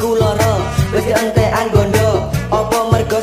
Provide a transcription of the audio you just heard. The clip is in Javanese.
kuloro Wesi ente anggondo apa mergo